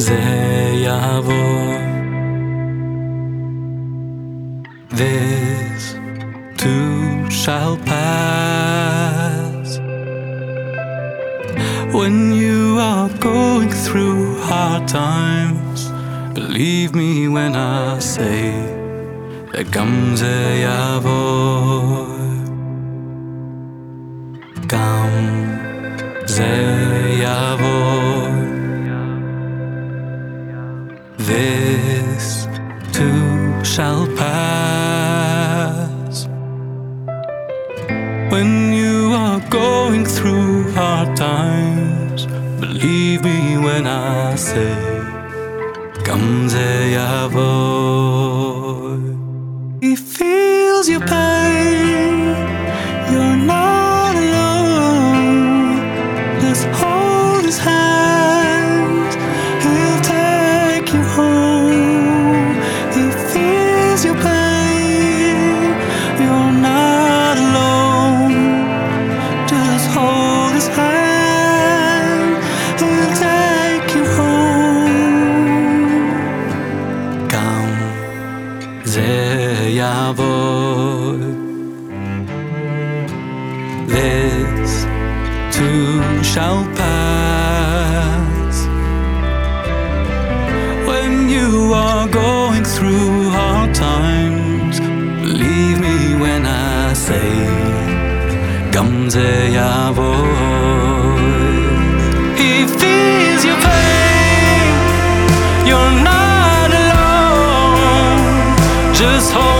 זה יעבור. This too shall pass. When you are going through hard times, believe me when I say גם זה יעבור. גם זה יעבור. This too shall pass. When you are going through hard times, believe me when I say, Come, say, He feels your pain. זה יעבור. This too shall pass. When you are going through hard times, believe me when I say, גם זה יעבור. just hold